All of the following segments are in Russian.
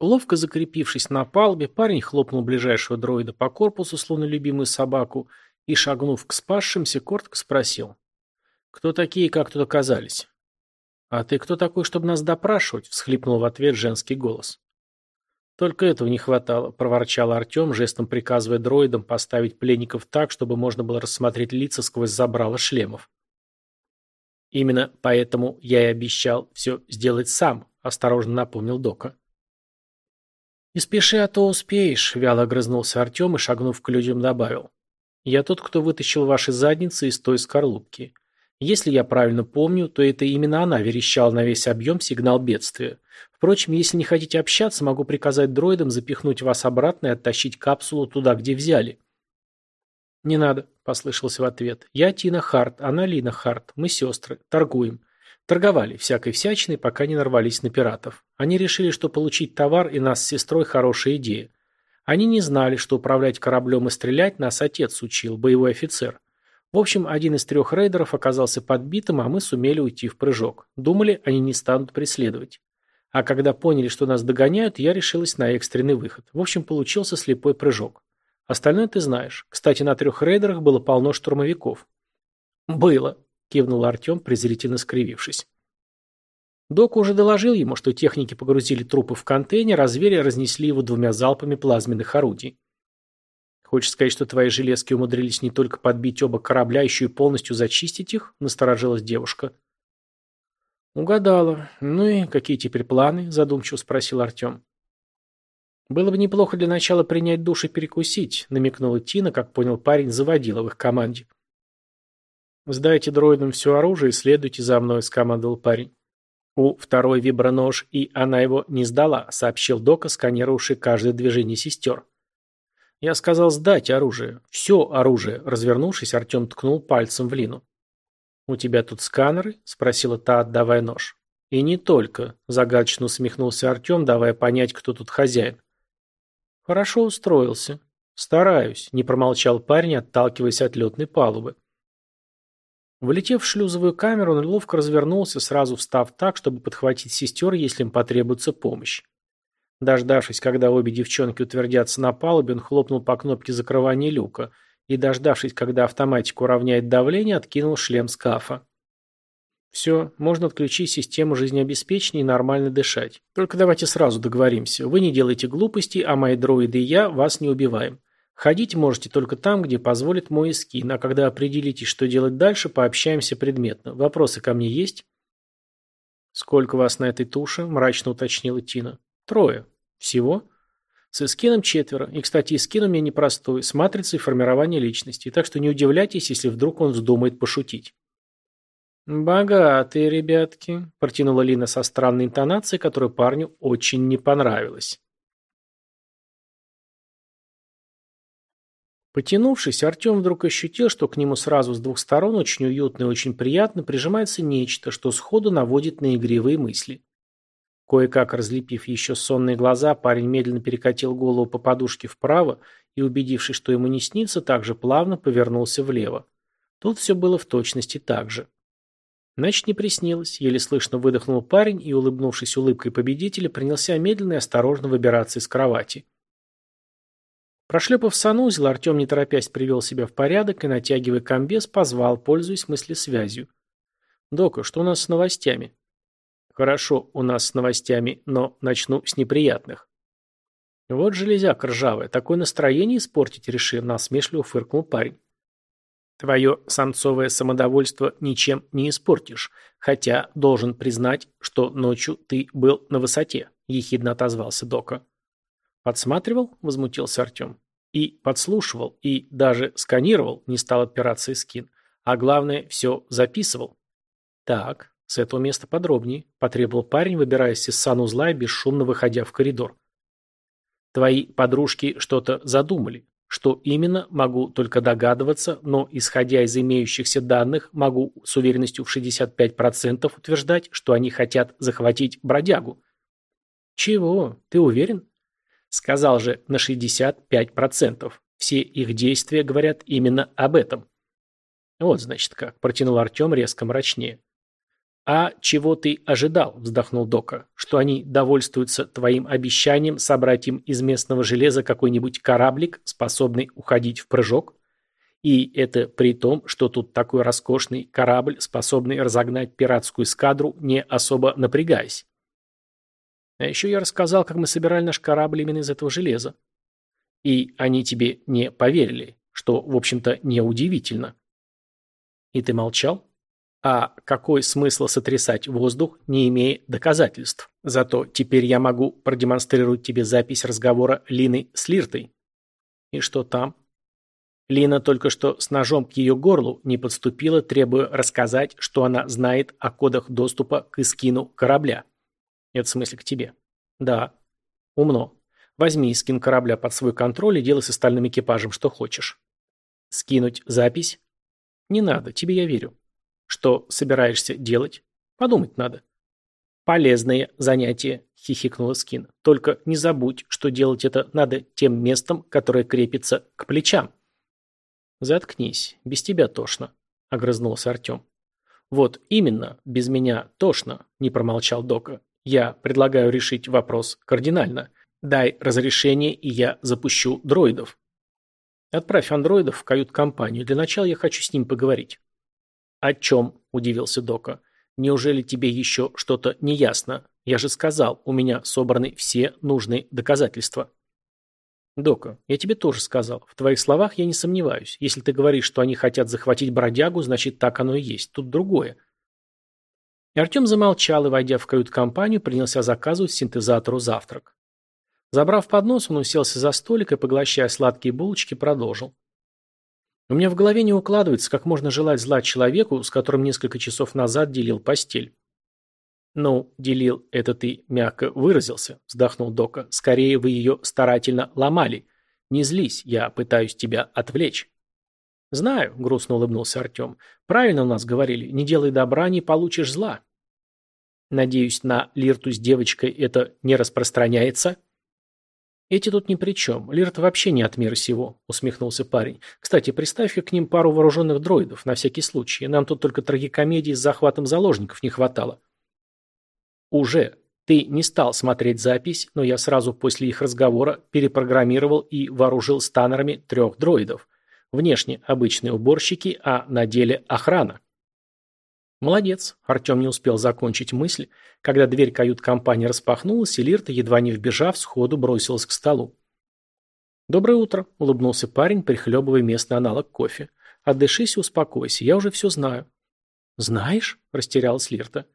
Ловко закрепившись на палубе, парень хлопнул ближайшего дроида по корпусу, словно любимую собаку, и, шагнув к спасшимся, коротко спросил. «Кто такие и как тут оказались?» «А ты кто такой, чтобы нас допрашивать?» – всхлипнул в ответ женский голос. «Только этого не хватало», – проворчал Артем, жестом приказывая дроидам поставить пленников так, чтобы можно было рассмотреть лица сквозь забрало шлемов. «Именно поэтому я и обещал все сделать сам», – осторожно напомнил Дока. «Не спеши, а то успеешь», – вяло огрызнулся Артем и, шагнув к людям, добавил. «Я тот, кто вытащил ваши задницы из той скорлупки. Если я правильно помню, то это именно она верещала на весь объем сигнал бедствия. Впрочем, если не хотите общаться, могу приказать дроидам запихнуть вас обратно и оттащить капсулу туда, где взяли». «Не надо», – послышался в ответ. «Я Тина Харт, она Лина Харт. Мы сестры. Торгуем. Торговали всякой всячиной, пока не нарвались на пиратов. Они решили, что получить товар и нас с сестрой хорошая идея. Они не знали, что управлять кораблем и стрелять нас отец учил, боевой офицер. В общем, один из трех рейдеров оказался подбитым, а мы сумели уйти в прыжок. Думали, они не станут преследовать. А когда поняли, что нас догоняют, я решилась на экстренный выход. В общем, получился слепой прыжок. Остальное ты знаешь. Кстати, на трех рейдерах было полно штурмовиков. Было, кивнул Артем, презрительно скривившись. Док уже доложил ему, что техники погрузили трупы в контейнер, а звери разнесли его двумя залпами плазменных орудий. «Хочешь сказать, что твои железки умудрились не только подбить оба корабля, еще и полностью зачистить их?» – насторожилась девушка. «Угадала. Ну и какие теперь планы?» – задумчиво спросил Артем. «Было бы неплохо для начала принять душ и перекусить», – намекнула Тина, как понял парень, заводила в их команде. «Сдайте дроидам все оружие и следуйте за мной», – скомандовал парень. «У второй вибронож, и она его не сдала», – сообщил Дока, сканировавший каждое движение сестер. Я сказал сдать оружие. Все оружие. Развернувшись, Артем ткнул пальцем в Лину. «У тебя тут сканеры?» – спросила та, отдавая нож. «И не только», – загадочно усмехнулся Артем, давая понять, кто тут хозяин. «Хорошо устроился. Стараюсь», – не промолчал парень, отталкиваясь от летной палубы. Влетев в шлюзовую камеру, он ловко развернулся, сразу встав так, чтобы подхватить сестер, если им потребуется помощь. Дождавшись, когда обе девчонки утвердятся на палубе, он хлопнул по кнопке закрывания люка и, дождавшись, когда автоматика уравняет давление, откинул шлем скафа. Все, можно отключить систему жизнеобеспечения и нормально дышать. Только давайте сразу договоримся. Вы не делаете глупостей, а мои дроиды и я вас не убиваем. Ходить можете только там, где позволит мой скин, а когда определитесь, что делать дальше, пообщаемся предметно. Вопросы ко мне есть? Сколько вас на этой туше? Мрачно уточнила Тина. Трое. Всего? С эскином четверо. И, кстати, эскин у меня непростой, с матрицей формирования личности, так что не удивляйтесь, если вдруг он вздумает пошутить. «Богатые ребятки», – протянула Лина со странной интонацией, которая парню очень не понравилась. Потянувшись, Артем вдруг ощутил, что к нему сразу с двух сторон очень уютно и очень приятно прижимается нечто, что сходу наводит на игривые мысли. Кое-как разлепив еще сонные глаза, парень медленно перекатил голову по подушке вправо и, убедившись, что ему не снится, также плавно повернулся влево. Тут все было в точности так же. Значит, не приснилось. Еле слышно выдохнул парень и, улыбнувшись улыбкой победителя, принялся медленно и осторожно выбираться из кровати. Прошлепав санузел, Артем, не торопясь, привел себя в порядок и, натягивая комбез, позвал, пользуясь мыслесвязью. «Дока, что у нас с новостями?» Хорошо у нас с новостями, но начну с неприятных. Вот железяк ржавая, такое настроение испортить решил, насмешливо фыркнул парень. Твое самцовое самодовольство ничем не испортишь, хотя должен признать, что ночью ты был на высоте, ехидно отозвался Дока. Подсматривал? Возмутился Артем. И подслушивал, и даже сканировал, не стал отпираться скин. А главное, все записывал. Так, «С этого места подробнее», – потребовал парень, выбираясь из санузла и бесшумно выходя в коридор. «Твои подружки что-то задумали. Что именно, могу только догадываться, но, исходя из имеющихся данных, могу с уверенностью в 65% утверждать, что они хотят захватить бродягу». «Чего? Ты уверен?» «Сказал же, на 65%. Все их действия говорят именно об этом». «Вот, значит, как», – протянул Артем резко мрачнее. «А чего ты ожидал?» – вздохнул Дока. «Что они довольствуются твоим обещанием собрать им из местного железа какой-нибудь кораблик, способный уходить в прыжок? И это при том, что тут такой роскошный корабль, способный разогнать пиратскую эскадру, не особо напрягаясь. А еще я рассказал, как мы собирали наш корабль именно из этого железа. И они тебе не поверили, что, в общем-то, неудивительно. И ты молчал? А какой смысл сотрясать воздух, не имея доказательств? Зато теперь я могу продемонстрировать тебе запись разговора Лины с Лиртой. И что там? Лина только что с ножом к ее горлу не подступила, требуя рассказать, что она знает о кодах доступа к эскину корабля. Это в смысле к тебе. Да. Умно. Возьми скин корабля под свой контроль и делай с остальным экипажем что хочешь. Скинуть запись? Не надо, тебе я верю. Что собираешься делать? Подумать надо. Полезное занятие, хихикнула Скин. Только не забудь, что делать это надо тем местом, которое крепится к плечам. Заткнись, без тебя тошно, огрызнулся Артем. Вот именно, без меня тошно, не промолчал Дока. Я предлагаю решить вопрос кардинально. Дай разрешение, и я запущу дроидов. Отправь андроидов в кают-компанию. Для начала я хочу с ним поговорить. «О чем?» – удивился Дока. «Неужели тебе еще что-то не ясно? Я же сказал, у меня собраны все нужные доказательства». «Дока, я тебе тоже сказал. В твоих словах я не сомневаюсь. Если ты говоришь, что они хотят захватить бродягу, значит, так оно и есть. Тут другое». И Артем замолчал и, войдя в кают-компанию, принялся заказывать синтезатору завтрак. Забрав поднос, он уселся за столик и, поглощая сладкие булочки, продолжил. У меня в голове не укладывается, как можно желать зла человеку, с которым несколько часов назад делил постель. «Ну, делил, это ты мягко выразился», – вздохнул Дока. «Скорее вы ее старательно ломали. Не злись, я пытаюсь тебя отвлечь». «Знаю», – грустно улыбнулся Артем. «Правильно у нас говорили, не делай добра, не получишь зла». «Надеюсь, на Лирту с девочкой это не распространяется?» «Эти тут ни при чем. Лирт вообще не от мира сего», — усмехнулся парень. «Кстати, приставь-ка к ним пару вооруженных дроидов, на всякий случай. Нам тут только трагикомедии с захватом заложников не хватало». «Уже. Ты не стал смотреть запись, но я сразу после их разговора перепрограммировал и вооружил станерами трех дроидов. Внешне обычные уборщики, а на деле охрана». «Молодец», – Артем не успел закончить мысль, когда дверь кают-компании распахнулась, и Лирта, едва не вбежав, сходу бросилась к столу. «Доброе утро», – улыбнулся парень, прихлебывая местный аналог кофе. «Отдышись и успокойся, я уже все знаю». «Знаешь?» – растерялась Лирта.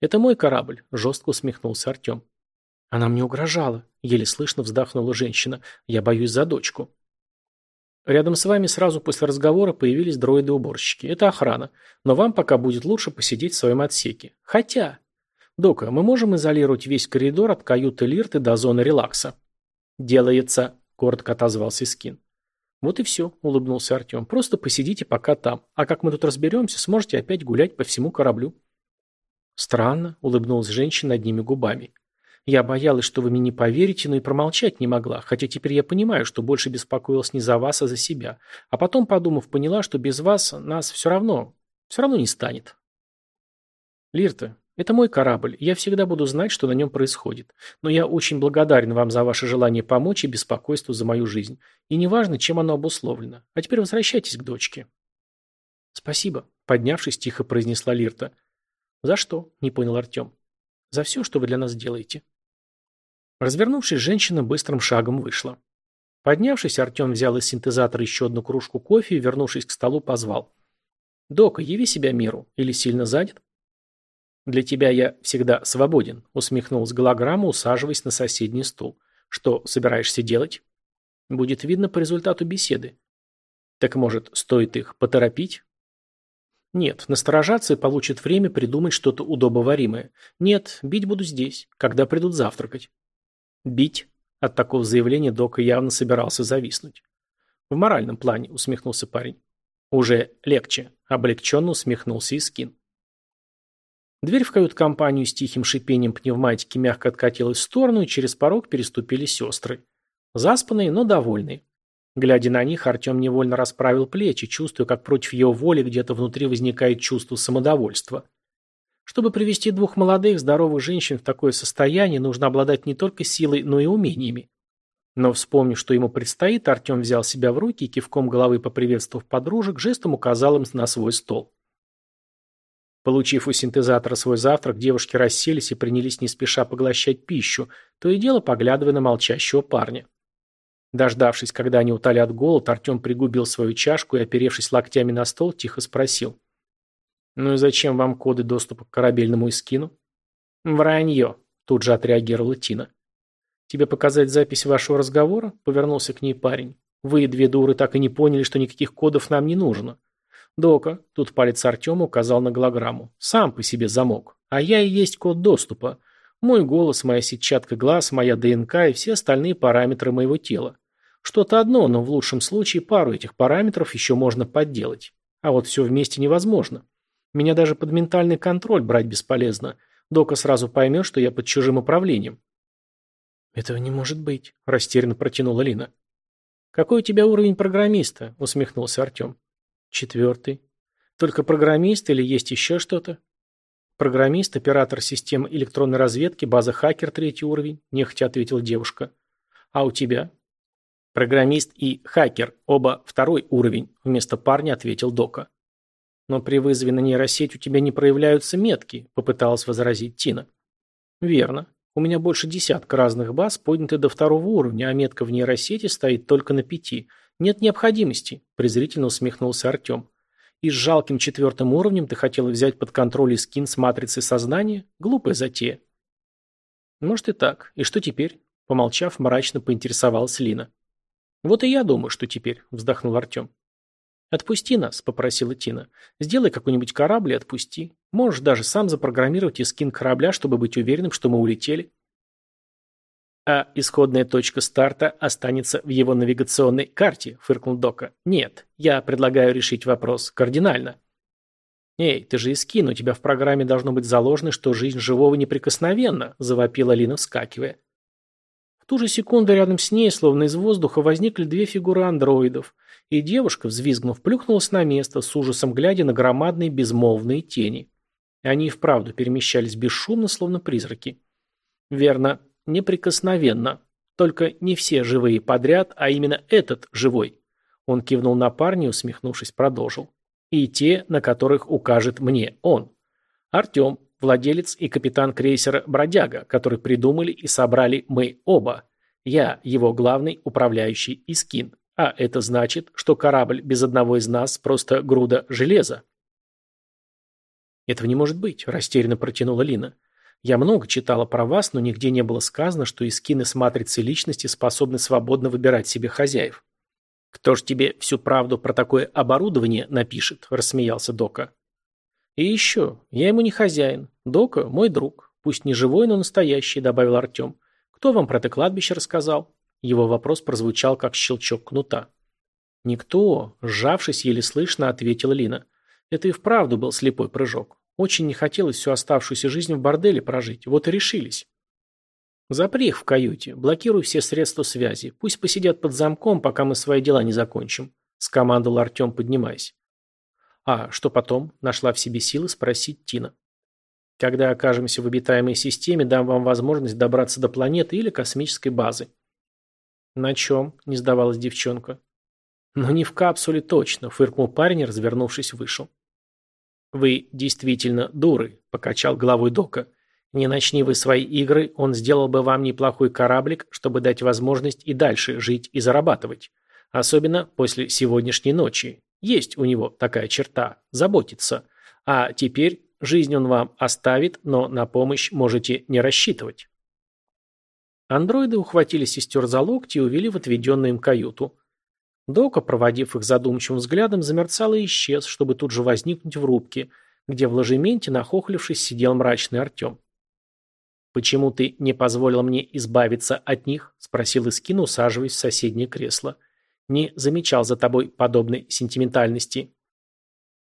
«Это мой корабль», – жестко усмехнулся Артем. «Она мне угрожала», – еле слышно вздохнула женщина. «Я боюсь за дочку». Рядом с вами сразу после разговора появились дроиды-уборщики. Это охрана. Но вам пока будет лучше посидеть в своем отсеке. Хотя... Дока, мы можем изолировать весь коридор от каюты Лирты до зоны релакса. Делается, коротко отозвался Скин. Вот и все, улыбнулся Артем. Просто посидите пока там. А как мы тут разберемся, сможете опять гулять по всему кораблю. Странно, улыбнулась женщина одними губами. Я боялась, что вы мне не поверите, но и промолчать не могла, хотя теперь я понимаю, что больше беспокоилась не за вас, а за себя. А потом, подумав, поняла, что без вас нас все равно, все равно не станет. Лирта, это мой корабль, я всегда буду знать, что на нем происходит. Но я очень благодарен вам за ваше желание помочь и беспокойство за мою жизнь. И неважно, чем оно обусловлено. А теперь возвращайтесь к дочке. Спасибо, поднявшись, тихо произнесла Лирта. За что? Не понял Артем. За все, что вы для нас делаете. Развернувшись, женщина быстрым шагом вышла. Поднявшись, Артем взял из синтезатора еще одну кружку кофе и, вернувшись к столу, позвал. «Дока, яви себя миру. Или сильно занят?» «Для тебя я всегда свободен», — усмехнулась голограмма, усаживаясь на соседний стул. «Что собираешься делать?» «Будет видно по результату беседы». «Так, может, стоит их поторопить?» «Нет, насторожаться и получит время придумать что-то удобоваримое. Нет, бить буду здесь, когда придут завтракать». Бить? От такого заявления Дока явно собирался зависнуть. В моральном плане, усмехнулся парень. Уже легче. Облегченно усмехнулся и скин. Дверь в кают-компанию с тихим шипением пневматики мягко откатилась в сторону, и через порог переступили сестры. Заспанные, но довольные. Глядя на них, Артем невольно расправил плечи, чувствуя, как против его воли где-то внутри возникает чувство самодовольства. Чтобы привести двух молодых, здоровых женщин в такое состояние, нужно обладать не только силой, но и умениями. Но вспомнив, что ему предстоит, Артем взял себя в руки и, кивком головы поприветствовав подружек, жестом указал им на свой стол. Получив у синтезатора свой завтрак, девушки расселись и принялись не спеша поглощать пищу, то и дело поглядывая на молчащего парня. Дождавшись, когда они утолят голод, Артем пригубил свою чашку и, оперевшись локтями на стол, тихо спросил. «Ну и зачем вам коды доступа к корабельному эскину?» «Вранье», – тут же отреагировала Тина. «Тебе показать запись вашего разговора?» – повернулся к ней парень. «Вы, две дуры, так и не поняли, что никаких кодов нам не нужно. Дока, тут палец Артема указал на голограмму. Сам по себе замок. А я и есть код доступа. Мой голос, моя сетчатка глаз, моя ДНК и все остальные параметры моего тела. Что-то одно, но в лучшем случае пару этих параметров еще можно подделать. А вот все вместе невозможно. Меня даже под ментальный контроль брать бесполезно. Дока сразу поймет, что я под чужим управлением. «Этого не может быть», – растерянно протянула Лина. «Какой у тебя уровень программиста?» – усмехнулся Артем. «Четвертый. Только программист или есть еще что-то?» «Программист, оператор системы электронной разведки, база хакер третий уровень», – нехотя ответила девушка. «А у тебя?» Программист и хакер, оба второй уровень, вместо парня ответил Дока. Но при вызове на нейросеть у тебя не проявляются метки, попыталась возразить Тина. Верно. У меня больше десятка разных баз, подняты до второго уровня, а метка в нейросети стоит только на пяти. Нет необходимости, презрительно усмехнулся Артем. И с жалким четвертым уровнем ты хотела взять под контроль скин с матрицей сознания? Глупая затея. Может и так. И что теперь? Помолчав, мрачно поинтересовалась Лина. «Вот и я думаю, что теперь», – вздохнул Артем. «Отпусти нас», – попросила Тина. «Сделай какой-нибудь корабль и отпусти. Можешь даже сам запрограммировать и скин корабля, чтобы быть уверенным, что мы улетели». «А исходная точка старта останется в его навигационной карте», – фыркнул Дока. «Нет, я предлагаю решить вопрос кардинально». «Эй, ты же Искин, у тебя в программе должно быть заложено, что жизнь живого неприкосновенна», – завопила Лина, вскакивая. Ту же секунду рядом с ней, словно из воздуха, возникли две фигуры андроидов, и девушка, взвизгнув, плюхнулась на место, с ужасом глядя на громадные безмолвные тени. Они и вправду перемещались бесшумно, словно призраки. Верно, неприкосновенно. Только не все живые подряд, а именно этот живой. Он кивнул на парня усмехнувшись, продолжил. И те, на которых укажет мне он. Артем, владелец и капитан крейсера «Бродяга», который придумали и собрали мы оба. Я его главный управляющий Искин. А это значит, что корабль без одного из нас просто груда железа. «Этого не может быть», – растерянно протянула Лина. «Я много читала про вас, но нигде не было сказано, что искины с матрицей личности способны свободно выбирать себе хозяев». «Кто ж тебе всю правду про такое оборудование напишет?» – рассмеялся Дока. «И еще, я ему не хозяин. Дока – мой друг. Пусть не живой, но настоящий», – добавил Артем. «Кто вам про это кладбище рассказал?» Его вопрос прозвучал, как щелчок кнута. «Никто», – сжавшись, еле слышно, ответила Лина. «Это и вправду был слепой прыжок. Очень не хотелось всю оставшуюся жизнь в борделе прожить. Вот и решились». «Запри их в каюте, блокируй все средства связи. Пусть посидят под замком, пока мы свои дела не закончим», – скомандовал Артем, поднимаясь. «А что потом?» – нашла в себе силы спросить Тина. «Когда окажемся в обитаемой системе, дам вам возможность добраться до планеты или космической базы». «На чем?» – не сдавалась девчонка. «Но не в капсуле точно», – фыркнул парень, развернувшись, вышел. «Вы действительно дуры», – покачал головой Дока. «Не начни вы свои игры, он сделал бы вам неплохой кораблик, чтобы дать возможность и дальше жить и зарабатывать. Особенно после сегодняшней ночи. Есть у него такая черта – заботиться. А теперь жизнь он вам оставит, но на помощь можете не рассчитывать. Андроиды ухватили сестер за локти и увели в отведенную им каюту. Дока, проводив их задумчивым взглядом, замерцал и исчез, чтобы тут же возникнуть в рубке, где в ложементе, нахохлившись, сидел мрачный Артем. «Почему ты не позволил мне избавиться от них?» – спросил Искин, усаживаясь в соседнее кресло. – не замечал за тобой подобной сентиментальности.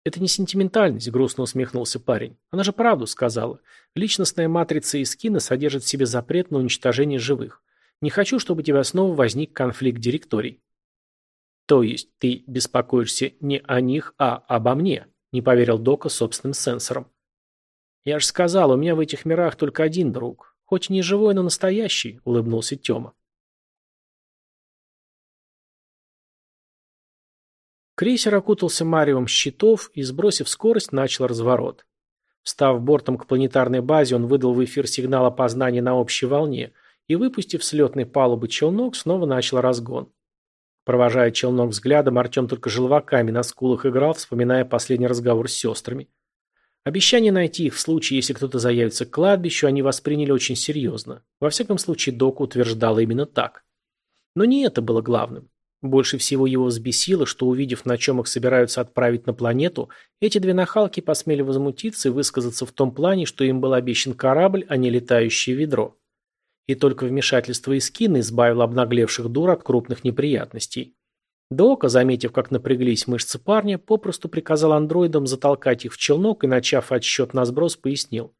Это не сентиментальность, грустно усмехнулся парень. Она же правду сказала. Личностная матрица Искина содержит в себе запрет на уничтожение живых. Не хочу, чтобы у тебя снова возник конфликт директорий. То есть ты беспокоишься не о них, а обо мне, не поверил Дока собственным сенсором. «Я же сказал, у меня в этих мирах только один друг. Хоть и не живой, но настоящий», — улыбнулся Тёма. Крейсер окутался маревом щитов и, сбросив скорость, начал разворот. Встав бортом к планетарной базе, он выдал в эфир сигнал опознания на общей волне и, выпустив с летной палубы челнок, снова начал разгон. Провожая челнок взглядом, Артем только желваками на скулах играл, вспоминая последний разговор с сестрами. Обещание найти их в случае, если кто-то заявится к кладбищу, они восприняли очень серьезно. Во всяком случае, Док утверждала именно так. Но не это было главным. Больше всего его взбесило, что, увидев, на чем их собираются отправить на планету, эти две нахалки посмели возмутиться и высказаться в том плане, что им был обещан корабль, а не летающее ведро. И только вмешательство Искина избавило обнаглевших дур от крупных неприятностей. Дока, заметив, как напряглись мышцы парня, попросту приказал андроидам затолкать их в челнок и, начав отсчет на сброс, пояснил.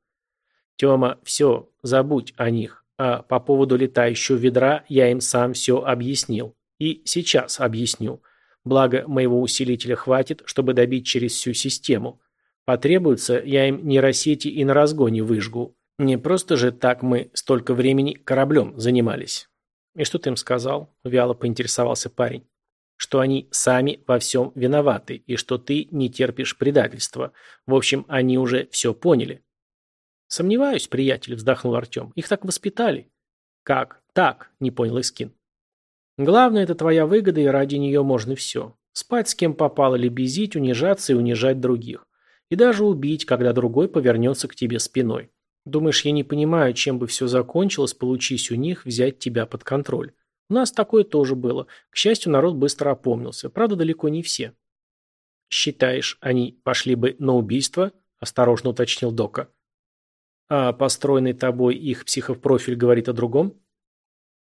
«Тема, все, забудь о них. А по поводу летающего ведра я им сам все объяснил. И сейчас объясню. Благо, моего усилителя хватит, чтобы добить через всю систему. Потребуется, я им нейросети и на разгоне выжгу. Не просто же так мы столько времени кораблем занимались. И что ты им сказал? Вяло поинтересовался парень. Что они сами во всем виноваты, и что ты не терпишь предательства. В общем, они уже все поняли. Сомневаюсь, приятель, вздохнул Артем. Их так воспитали. Как? Так, не понял Искин. Главное, это твоя выгода, и ради нее можно все. Спать с кем попало, лебезить, унижаться и унижать других. И даже убить, когда другой повернется к тебе спиной. Думаешь, я не понимаю, чем бы все закончилось, получись у них взять тебя под контроль. У нас такое тоже было. К счастью, народ быстро опомнился. Правда, далеко не все. «Считаешь, они пошли бы на убийство?» – осторожно уточнил Дока. «А построенный тобой их психопрофиль говорит о другом?»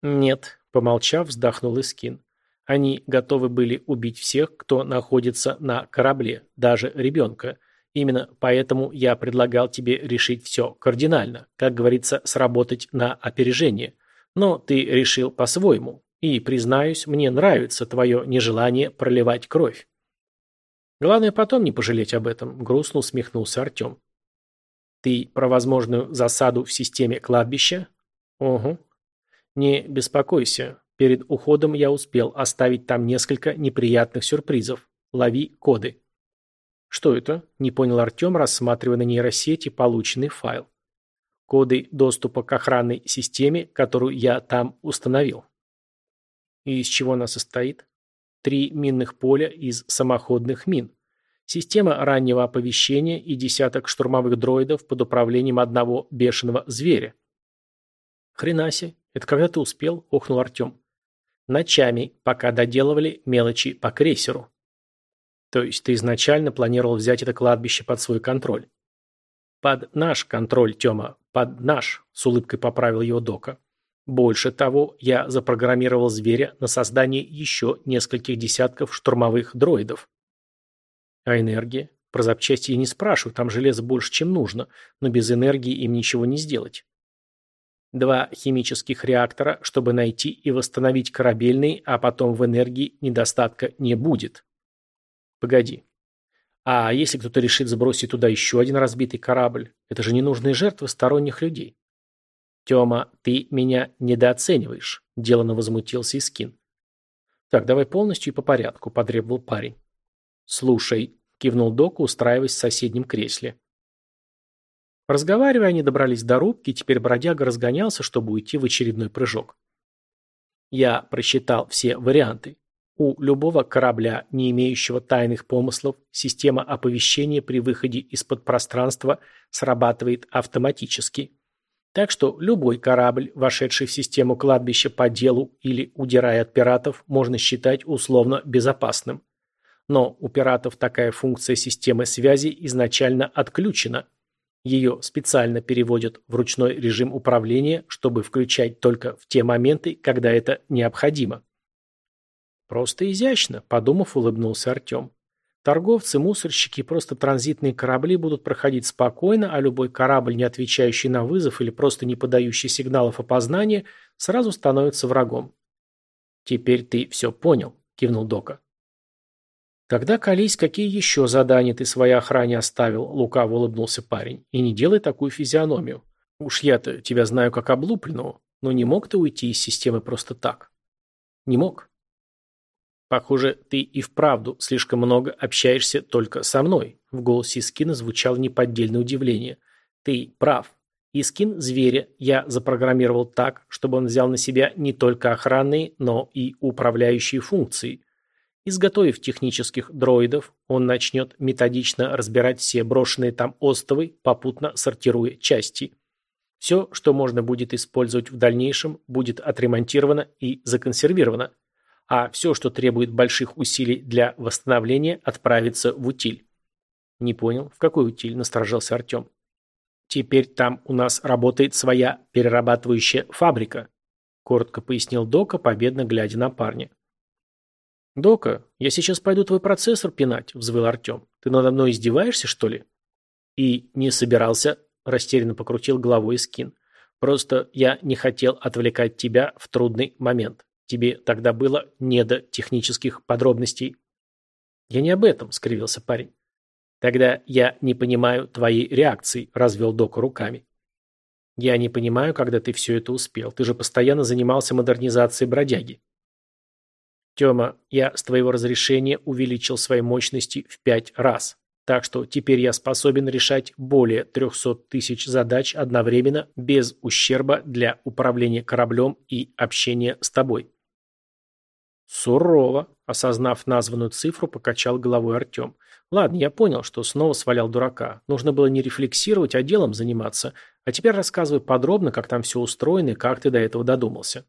«Нет», Помолчав, вздохнул Искин. Они готовы были убить всех, кто находится на корабле, даже ребенка. Именно поэтому я предлагал тебе решить все кардинально, как говорится, сработать на опережение. Но ты решил по-своему. И, признаюсь, мне нравится твое нежелание проливать кровь. Главное потом не пожалеть об этом, грустно усмехнулся Артем. Ты про возможную засаду в системе кладбища? Угу, не беспокойся. Перед уходом я успел оставить там несколько неприятных сюрпризов. Лови коды. Что это? Не понял Артем, рассматривая на нейросети полученный файл. Коды доступа к охранной системе, которую я там установил. И из чего она состоит? Три минных поля из самоходных мин. Система раннего оповещения и десяток штурмовых дроидов под управлением одного бешеного зверя. Хренаси, «Это когда ты успел?» – охнул Артем. «Ночами, пока доделывали мелочи по крейсеру». «То есть ты изначально планировал взять это кладбище под свой контроль?» «Под наш контроль, Тёма, под наш», – с улыбкой поправил его Дока. «Больше того, я запрограммировал зверя на создание еще нескольких десятков штурмовых дроидов». «А энергия?» Про запчасти я не спрашиваю, там железа больше, чем нужно, но без энергии им ничего не сделать. Два химических реактора, чтобы найти и восстановить корабельный, а потом в энергии недостатка не будет. Погоди. А если кто-то решит сбросить туда еще один разбитый корабль? Это же ненужные жертвы сторонних людей. Тёма, ты меня недооцениваешь, делано возмутился Искин. Так, давай полностью и по порядку, потребовал парень. Слушай, кивнул Док, устраиваясь в соседнем кресле. Разговаривая, они добрались до рубки, и теперь бродяга разгонялся, чтобы уйти в очередной прыжок. Я просчитал все варианты. У любого корабля, не имеющего тайных помыслов, система оповещения при выходе из-под пространства срабатывает автоматически. Так что любой корабль, вошедший в систему кладбища по делу или удирая от пиратов, можно считать условно безопасным. Но у пиратов такая функция системы связи изначально отключена – ее специально переводят в ручной режим управления, чтобы включать только в те моменты, когда это необходимо. Просто изящно, подумав, улыбнулся Артем. Торговцы, мусорщики и просто транзитные корабли будут проходить спокойно, а любой корабль, не отвечающий на вызов или просто не подающий сигналов опознания, сразу становится врагом. «Теперь ты все понял», – кивнул Дока. Тогда колись, какие еще задания ты своей охране оставил, лукаво улыбнулся парень. И не делай такую физиономию. Уж я-то тебя знаю как облупленного, но не мог ты уйти из системы просто так? Не мог. Похоже, ты и вправду слишком много общаешься только со мной. В голосе Искина звучало неподдельное удивление. Ты прав. Искин зверя я запрограммировал так, чтобы он взял на себя не только охранные, но и управляющие функции. Изготовив технических дроидов, он начнет методично разбирать все брошенные там остовы, попутно сортируя части. Все, что можно будет использовать в дальнейшем, будет отремонтировано и законсервировано, а все, что требует больших усилий для восстановления, отправится в утиль. Не понял, в какой утиль, насторожился Артем. Теперь там у нас работает своя перерабатывающая фабрика, коротко пояснил Дока, победно глядя на парня. «Дока, я сейчас пойду твой процессор пинать», — взвыл Артем. «Ты надо мной издеваешься, что ли?» «И не собирался», — растерянно покрутил головой Скин. «Просто я не хотел отвлекать тебя в трудный момент. Тебе тогда было не до технических подробностей». «Я не об этом», — скривился парень. «Тогда я не понимаю твоей реакции», — развел Дока руками. «Я не понимаю, когда ты все это успел. Ты же постоянно занимался модернизацией бродяги». Тёма, я с твоего разрешения увеличил свои мощности в пять раз. Так что теперь я способен решать более 300 тысяч задач одновременно без ущерба для управления кораблем и общения с тобой. Сурово, осознав названную цифру, покачал головой Артем. Ладно, я понял, что снова свалял дурака. Нужно было не рефлексировать, а делом заниматься. А теперь рассказывай подробно, как там все устроено и как ты до этого додумался.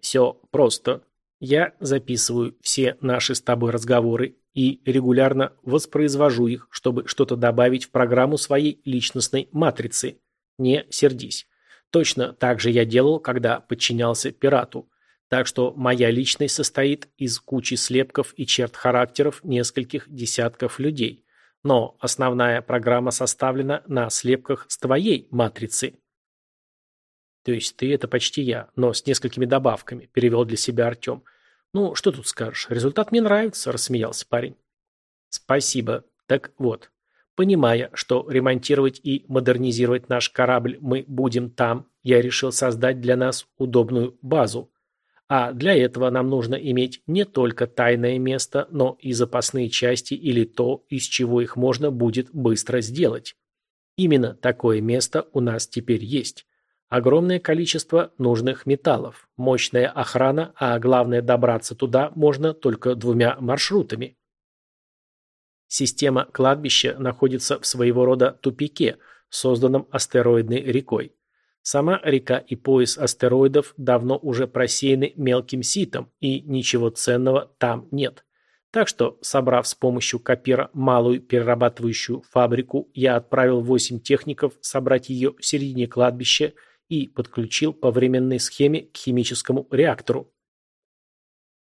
Все просто. Я записываю все наши с тобой разговоры и регулярно воспроизвожу их, чтобы что-то добавить в программу своей личностной матрицы. Не сердись. Точно так же я делал, когда подчинялся пирату. Так что моя личность состоит из кучи слепков и черт характеров нескольких десятков людей. Но основная программа составлена на слепках с твоей матрицы. То есть ты это почти я, но с несколькими добавками, перевел для себя Артем. «Ну, что тут скажешь? Результат мне нравится», – рассмеялся парень. «Спасибо. Так вот, понимая, что ремонтировать и модернизировать наш корабль мы будем там, я решил создать для нас удобную базу. А для этого нам нужно иметь не только тайное место, но и запасные части или то, из чего их можно будет быстро сделать. Именно такое место у нас теперь есть. Огромное количество нужных металлов, мощная охрана, а главное добраться туда можно только двумя маршрутами. Система кладбища находится в своего рода тупике, созданном астероидной рекой. Сама река и пояс астероидов давно уже просеяны мелким ситом, и ничего ценного там нет. Так что, собрав с помощью копира малую перерабатывающую фабрику, я отправил 8 техников собрать ее в середине кладбища и подключил по временной схеме к химическому реактору.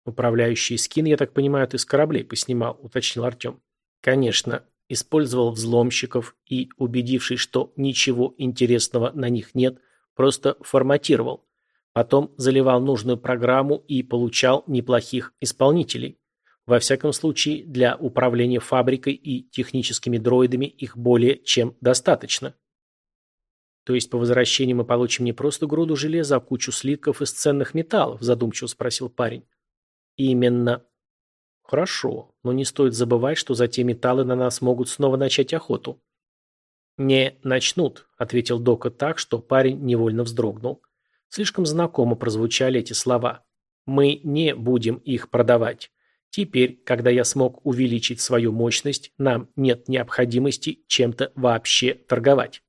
Управляющий скин, я так понимаю, ты с кораблей поснимал, уточнил Артем. Конечно, использовал взломщиков и, убедившись, что ничего интересного на них нет, просто форматировал. Потом заливал нужную программу и получал неплохих исполнителей. Во всяком случае, для управления фабрикой и техническими дроидами их более чем достаточно. То есть по возвращении мы получим не просто груду железа, а кучу слитков из ценных металлов, задумчиво спросил парень. Именно. Хорошо, но не стоит забывать, что за те металлы на нас могут снова начать охоту. Не начнут, ответил Дока так, что парень невольно вздрогнул. Слишком знакомо прозвучали эти слова. Мы не будем их продавать. Теперь, когда я смог увеличить свою мощность, нам нет необходимости чем-то вообще торговать.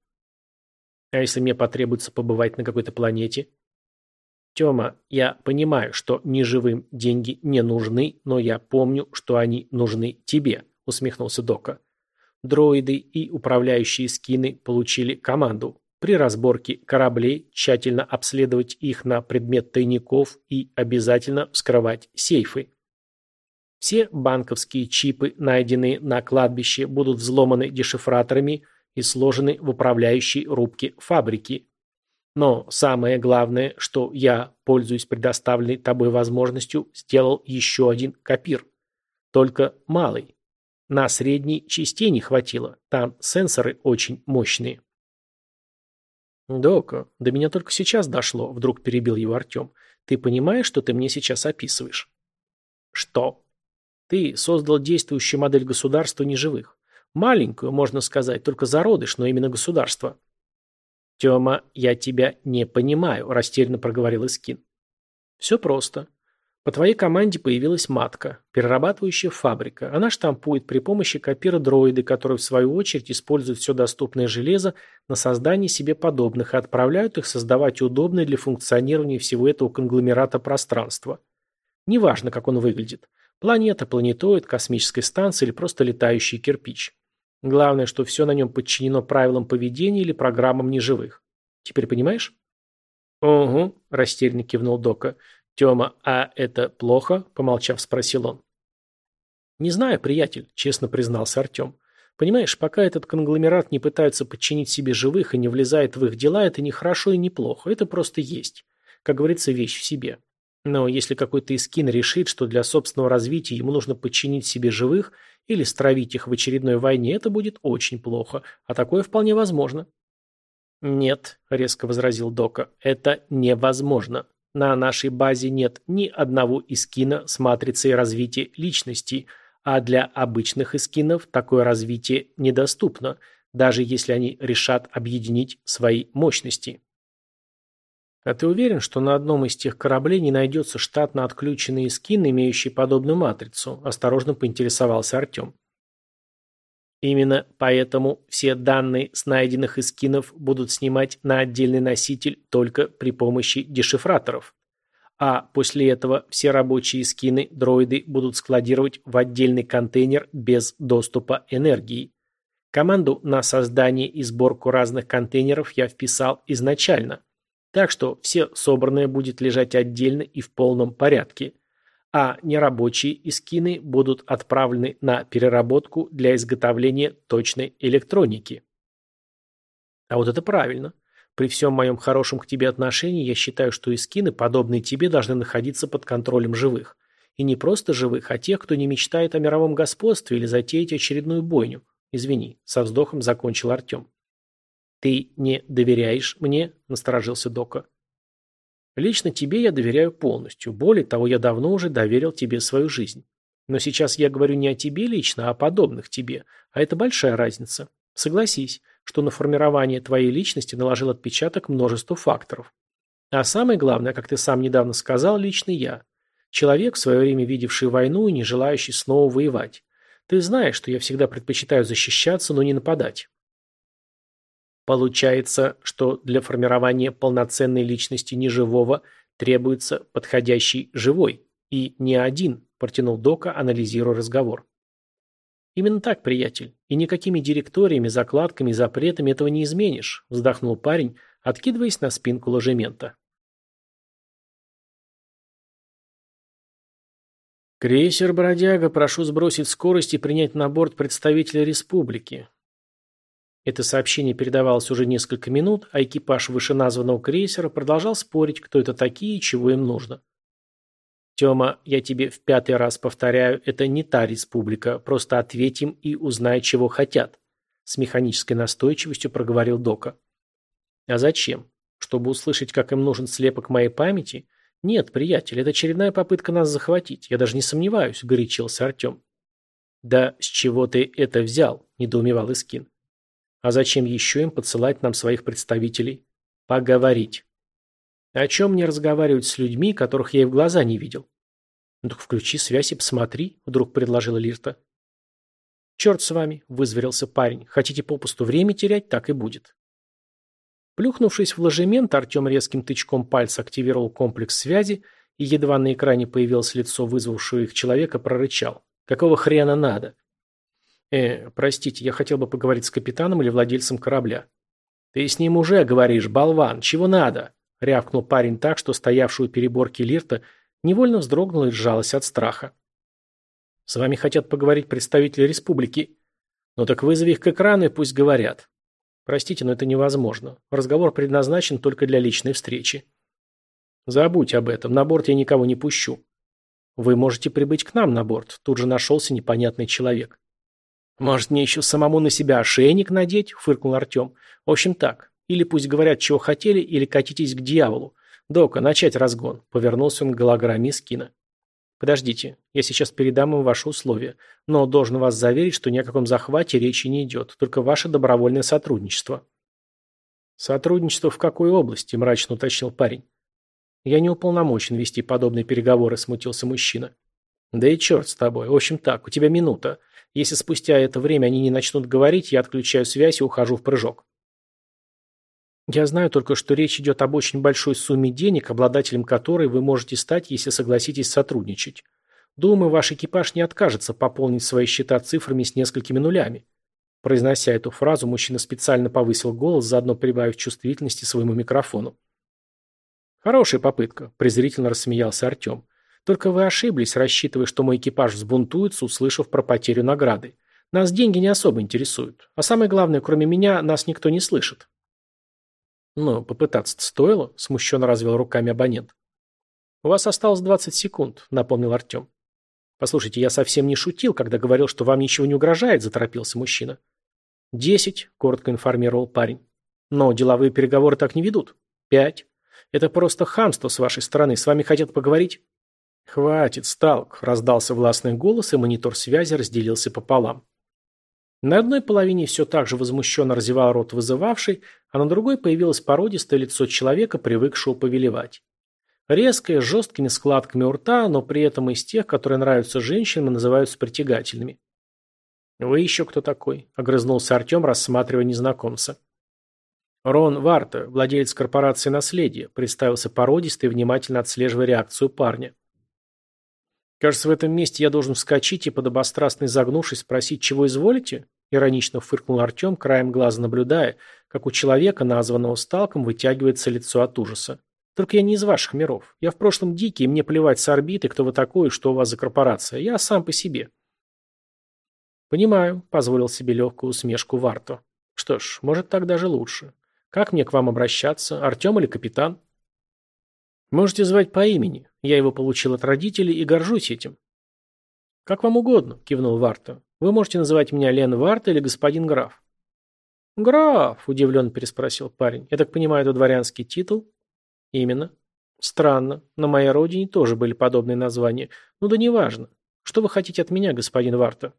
А если мне потребуется побывать на какой-то планете? Тёма, я понимаю, что неживым деньги не нужны, но я помню, что они нужны тебе, усмехнулся Дока. Дроиды и управляющие скины получили команду при разборке кораблей тщательно обследовать их на предмет тайников и обязательно вскрывать сейфы. Все банковские чипы, найденные на кладбище, будут взломаны дешифраторами – и сложены в управляющей рубке фабрики. Но самое главное, что я, пользуясь предоставленной тобой возможностью, сделал еще один копир. только малый. На средней частей не хватило, там сенсоры очень мощные. «Дока, до меня только сейчас дошло», — вдруг перебил его Артем. «Ты понимаешь, что ты мне сейчас описываешь?» «Что?» «Ты создал действующую модель государства неживых. Маленькую, можно сказать, только зародыш, но именно государство». «Тема, я тебя не понимаю», — растерянно проговорил Искин. «Все просто. По твоей команде появилась матка, перерабатывающая фабрика. Она штампует при помощи копира-дроиды, которые в свою очередь используют все доступное железо на создание себе подобных и отправляют их создавать удобное для функционирования всего этого конгломерата пространства. Неважно, как он выглядит. Планета, планетоид, космическая станция или просто летающий кирпич. Главное, что все на нем подчинено правилам поведения или программам неживых. Теперь понимаешь? «Угу», – растерянно кивнул Дока. «Тема, а это плохо?» – помолчав, спросил он. «Не знаю, приятель», – честно признался Артем. «Понимаешь, пока этот конгломерат не пытается подчинить себе живых и не влезает в их дела, это не хорошо и не плохо, это просто есть. Как говорится, вещь в себе. Но если какой-то искин решит, что для собственного развития ему нужно подчинить себе живых или стравить их в очередной войне, это будет очень плохо, а такое вполне возможно». «Нет», – резко возразил Дока, – «это невозможно. На нашей базе нет ни одного искина с матрицей развития личности, а для обычных искинов такое развитие недоступно, даже если они решат объединить свои мощности. А ты уверен, что на одном из тех кораблей не найдется штатно отключенный искин, имеющий подобную матрицу? Осторожно поинтересовался Артем. Именно поэтому все данные с найденных эскинов будут снимать на отдельный носитель только при помощи дешифраторов. А после этого все рабочие скины дроиды будут складировать в отдельный контейнер без доступа энергии. Команду на создание и сборку разных контейнеров я вписал изначально. Так что все собранное будет лежать отдельно и в полном порядке а нерабочие искины будут отправлены на переработку для изготовления точной электроники. А вот это правильно. При всем моем хорошем к тебе отношении я считаю, что искины, подобные тебе, должны находиться под контролем живых. И не просто живых, а тех, кто не мечтает о мировом господстве или затеять очередную бойню. Извини, со вздохом закончил Артем. «Ты не доверяешь мне?» – насторожился Дока. Лично тебе я доверяю полностью. Более того, я давно уже доверил тебе свою жизнь. Но сейчас я говорю не о тебе лично, а о подобных тебе. А это большая разница. Согласись, что на формирование твоей личности наложил отпечаток множество факторов. А самое главное, как ты сам недавно сказал, лично я. Человек, в свое время видевший войну и не желающий снова воевать. Ты знаешь, что я всегда предпочитаю защищаться, но не нападать. Получается, что для формирования полноценной личности неживого требуется подходящий живой. И не один, протянул Дока, анализируя разговор. Именно так, приятель. И никакими директориями, закладками и запретами этого не изменишь, вздохнул парень, откидываясь на спинку ложемента. Крейсер «Бродяга», прошу сбросить скорость и принять на борт представителя республики. Это сообщение передавалось уже несколько минут, а экипаж вышеназванного крейсера продолжал спорить, кто это такие и чего им нужно. «Тема, я тебе в пятый раз повторяю, это не та республика, просто ответь им и узнай, чего хотят», с механической настойчивостью проговорил Дока. «А зачем? Чтобы услышать, как им нужен слепок моей памяти? Нет, приятель, это очередная попытка нас захватить, я даже не сомневаюсь», горячился Артем. «Да с чего ты это взял?» – недоумевал Искин. А зачем еще им подсылать нам своих представителей? Поговорить. О чем мне разговаривать с людьми, которых я и в глаза не видел? Ну так включи связь и посмотри, вдруг предложила Лирта. Черт с вами, вызверился парень. Хотите попусту время терять, так и будет. Плюхнувшись в ложемент, Артем резким тычком пальца активировал комплекс связи и, едва на экране появилось лицо вызвавшего их человека, прорычал. «Какого хрена надо?» «Э, простите, я хотел бы поговорить с капитаном или владельцем корабля». «Ты с ним уже говоришь, болван, чего надо?» — рявкнул парень так, что стоявшую у переборки Лирта невольно вздрогнул и сжалась от страха. «С вами хотят поговорить представители республики». «Ну так вызови их к экрану и пусть говорят». «Простите, но это невозможно. Разговор предназначен только для личной встречи». «Забудь об этом, на борт я никого не пущу». Вы можете прибыть к нам на борт. Тут же нашелся непонятный человек. Может, мне еще самому на себя ошейник надеть? Фыркнул Артем. В общем так. Или пусть говорят, чего хотели, или катитесь к дьяволу. Дока, начать разгон. Повернулся он к голограмме скина. Подождите, я сейчас передам им ваши условия, но должен вас заверить, что ни о каком захвате речи не идет, только ваше добровольное сотрудничество. Сотрудничество в какой области? мрачно уточнил парень. Я не уполномочен вести подобные переговоры, смутился мужчина. Да и черт с тобой. В общем так, у тебя минута. Если спустя это время они не начнут говорить, я отключаю связь и ухожу в прыжок. Я знаю только, что речь идет об очень большой сумме денег, обладателем которой вы можете стать, если согласитесь сотрудничать. Думаю, ваш экипаж не откажется пополнить свои счета цифрами с несколькими нулями. Произнося эту фразу, мужчина специально повысил голос, заодно прибавив чувствительности своему микрофону. «Хорошая попытка», – презрительно рассмеялся Артем. «Только вы ошиблись, рассчитывая, что мой экипаж взбунтуется, услышав про потерю награды. Нас деньги не особо интересуют. А самое главное, кроме меня, нас никто не слышит». «Ну, попытаться-то стоило», – смущенно развел руками абонент. «У вас осталось 20 секунд», – напомнил Артем. «Послушайте, я совсем не шутил, когда говорил, что вам ничего не угрожает», – заторопился мужчина. «Десять», – коротко информировал парень. «Но деловые переговоры так не ведут. Пять. Это просто хамство с вашей стороны. С вами хотят поговорить?» «Хватит, Сталк», – раздался властный голос, и монитор связи разделился пополам. На одной половине все так же возмущенно разевал рот вызывавший, а на другой появилось породистое лицо человека, привыкшего повелевать. Резкое, с жесткими складками у рта, но при этом из тех, которые нравятся женщинам и называются притягательными. «Вы еще кто такой?» – огрызнулся Артем, рассматривая незнакомца. «Рон Варта, владелец корпорации «Наследие», – представился породистый, внимательно отслеживая реакцию парня. «Кажется, в этом месте я должен вскочить и, подобострастно изогнувшись, спросить, чего изволите?» Иронично фыркнул Артем, краем глаза наблюдая, как у человека, названного Сталком, вытягивается лицо от ужаса. «Только я не из ваших миров. Я в прошлом дикий, и мне плевать с орбиты, кто вы такой и что у вас за корпорация. Я сам по себе». «Понимаю», — позволил себе легкую усмешку Варто. «Что ж, может, так даже лучше. Как мне к вам обращаться? Артем или капитан?» «Можете звать по имени. Я его получил от родителей и горжусь этим». «Как вам угодно», — кивнул Варто. «Вы можете называть меня Лен Варто или господин граф». «Граф», — удивленно переспросил парень. «Я так понимаю, это дворянский титул?» «Именно». «Странно. На моей родине тоже были подобные названия. Ну да неважно. Что вы хотите от меня, господин Варто?»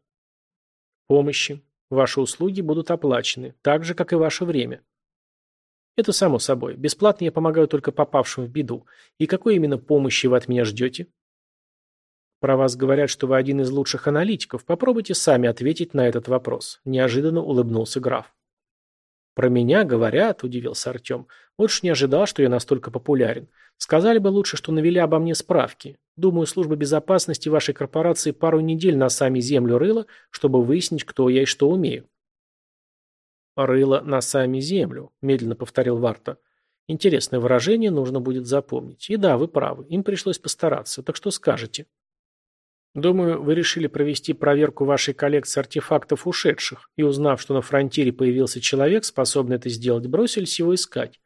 «Помощи. Ваши услуги будут оплачены, так же, как и ваше время». Это само собой. Бесплатно я помогаю только попавшим в беду. И какой именно помощи вы от меня ждете? Про вас говорят, что вы один из лучших аналитиков. Попробуйте сами ответить на этот вопрос. Неожиданно улыбнулся граф. Про меня говорят, удивился Артем. Вот ж не ожидал, что я настолько популярен. Сказали бы лучше, что навели обо мне справки. Думаю, служба безопасности вашей корпорации пару недель на сами землю рыла, чтобы выяснить, кто я и что умею. «Рыло на сами землю», – медленно повторил Варта. «Интересное выражение нужно будет запомнить. И да, вы правы, им пришлось постараться. Так что скажете?» «Думаю, вы решили провести проверку вашей коллекции артефактов ушедших, и узнав, что на фронтире появился человек, способный это сделать, бросились его искать.